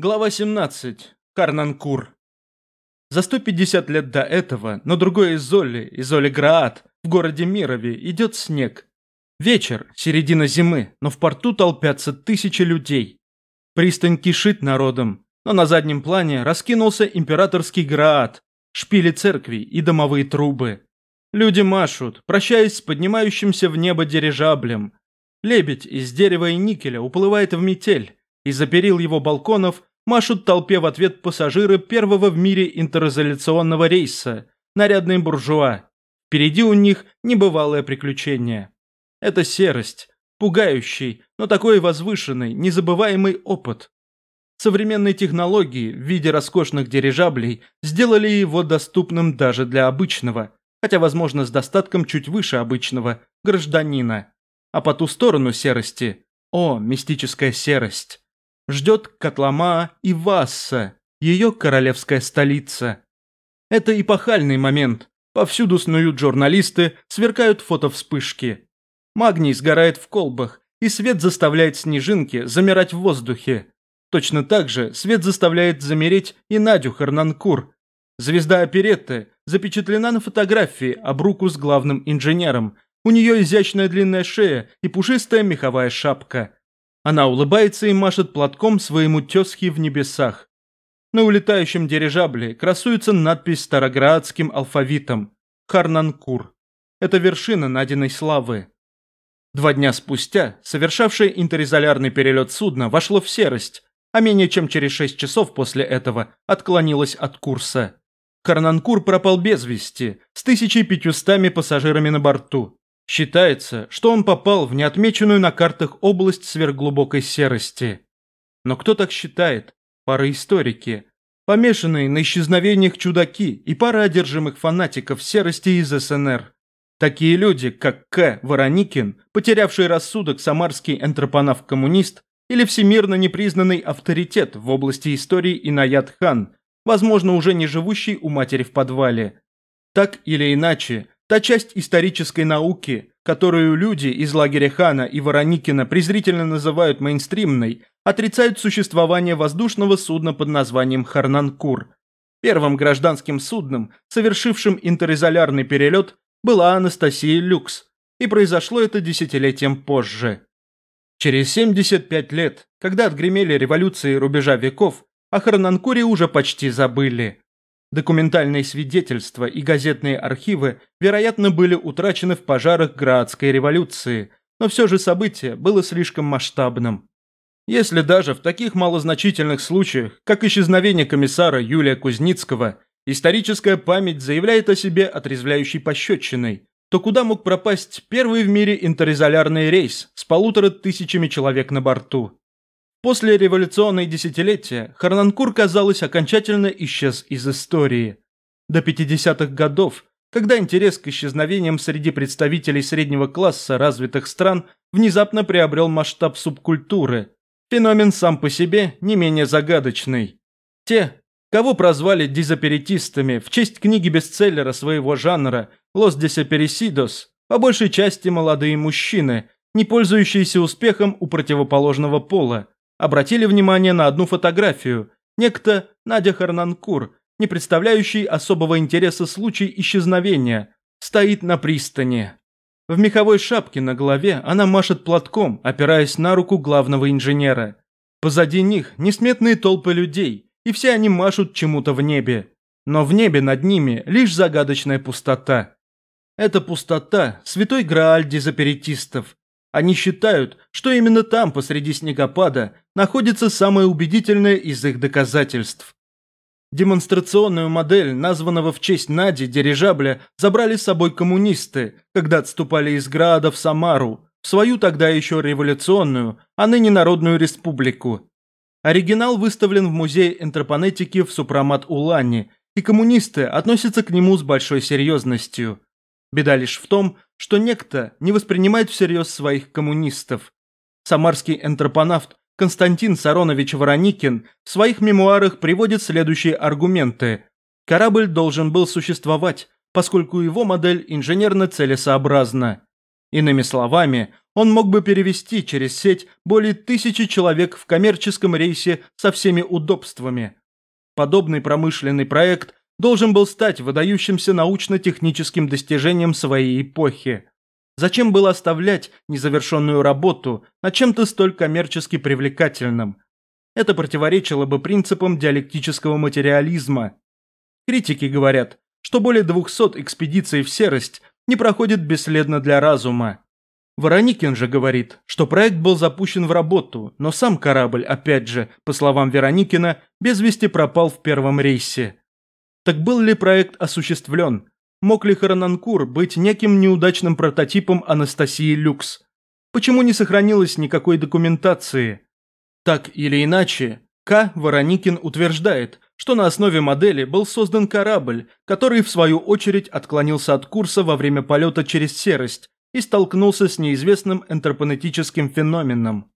Глава 17. Карнанкур. За 150 лет до этого на другой Изоле, Изоле Граат, в городе Мирове, идет снег. Вечер, середина зимы, но в порту толпятся тысячи людей. Пристань кишит народом, но на заднем плане раскинулся императорский Граат, шпили церквей и домовые трубы. Люди машут, прощаясь с поднимающимся в небо дирижаблем. Лебедь из дерева и никеля уплывает в метель. Из-за перил его балконов машут толпе в ответ пассажиры первого в мире интеризоляционного рейса, нарядные буржуа. Впереди у них небывалое приключение. Это серость, пугающий, но такой возвышенный, незабываемый опыт. Современные технологии в виде роскошных дирижаблей сделали его доступным даже для обычного, хотя, возможно, с достатком чуть выше обычного, гражданина. А по ту сторону серости, о, мистическая серость, ждет Котлама и Васса, ее королевская столица. Это эпохальный момент. Повсюду снуют журналисты, сверкают фотовспышки. Магний сгорает в колбах, и свет заставляет снежинки замирать в воздухе. Точно так же свет заставляет замереть и Надю Харнанкур. Звезда оперетты запечатлена на фотографии об руку с главным инженером. У нее изящная длинная шея и пушистая меховая шапка. Она улыбается и машет платком своему тезке в небесах. На улетающем дирижабле красуется надпись староградским алфавитом «Харнанкур». Это вершина найденной славы. Два дня спустя совершавшее интеризолярный перелет судна вошло в серость, а менее чем через шесть часов после этого отклонилось от курса. Карнанкур пропал без вести, с 1500 пассажирами на борту. Считается, что он попал в неотмеченную на картах область сверхглубокой серости. Но кто так считает? Пара историки, помешанные на исчезновениях чудаки и пара одержимых фанатиков серости из СНР. Такие люди, как К. Вороникин, потерявший рассудок самарский энтропонав-коммунист или всемирно непризнанный авторитет в области истории Инаят Хан, возможно, уже не живущий у матери в подвале. Так или иначе, Та часть исторической науки, которую люди из лагеря Хана и Вороникина презрительно называют мейнстримной, отрицают существование воздушного судна под названием Харнанкур. Первым гражданским судном, совершившим интеризолярный перелет, была Анастасия Люкс, и произошло это десятилетием позже. Через 75 лет, когда отгремели революции рубежа веков, о Харнанкуре уже почти забыли. Документальные свидетельства и газетные архивы, вероятно, были утрачены в пожарах Граадской революции, но все же событие было слишком масштабным. Если даже в таких малозначительных случаях, как исчезновение комиссара Юлия Кузницкого, историческая память заявляет о себе отрезвляющей пощечиной, то куда мог пропасть первый в мире интеризолярный рейс с полутора тысячами человек на борту? После революционной десятилетия Харнанкур, казалось, окончательно исчез из истории. До 50-х годов, когда интерес к исчезновениям среди представителей среднего класса развитых стран внезапно приобрел масштаб субкультуры, феномен сам по себе не менее загадочный. Те, кого прозвали дизаперитистами в честь книги бестселлера своего жанра «Лос Десаперисидос», по большей части молодые мужчины, не пользующиеся успехом у противоположного пола, обратили внимание на одну фотографию. Некто Надя Харнанкур, не представляющий особого интереса случай исчезновения, стоит на пристани. В меховой шапке на голове она машет платком, опираясь на руку главного инженера. Позади них несметные толпы людей, и все они машут чему-то в небе. Но в небе над ними лишь загадочная пустота. Эта пустота – святой грааль дезаперитистов, они считают, что именно там, посреди снегопада, находится самое убедительное из их доказательств. Демонстрационную модель, названного в честь Нади дирижабля, забрали с собой коммунисты, когда отступали из Града в Самару, в свою тогда еще революционную, а ныне Народную Республику. Оригинал выставлен в Музее энтропонетики в Супрамат-Улане, и коммунисты относятся к нему с большой серьезностью. Беда лишь в том, что некто не воспринимает всерьез своих коммунистов. Самарский энтропонавт Константин Саронович Вороникин в своих мемуарах приводит следующие аргументы. Корабль должен был существовать, поскольку его модель инженерно целесообразна. Иными словами, он мог бы перевести через сеть более тысячи человек в коммерческом рейсе со всеми удобствами. Подобный промышленный проект должен был стать выдающимся научно-техническим достижением своей эпохи. Зачем было оставлять незавершенную работу над чем-то столь коммерчески привлекательным? Это противоречило бы принципам диалектического материализма. Критики говорят, что более 200 экспедиций в серость не проходит бесследно для разума. Вороникин же говорит, что проект был запущен в работу, но сам корабль, опять же, по словам Вероникина, без вести пропал в первом рейсе. Так был ли проект осуществлен? Мог ли Харананкур быть неким неудачным прототипом Анастасии Люкс? Почему не сохранилось никакой документации? Так или иначе, К. Вороникин утверждает, что на основе модели был создан корабль, который в свою очередь отклонился от курса во время полета через серость и столкнулся с неизвестным энтропонетическим феноменом.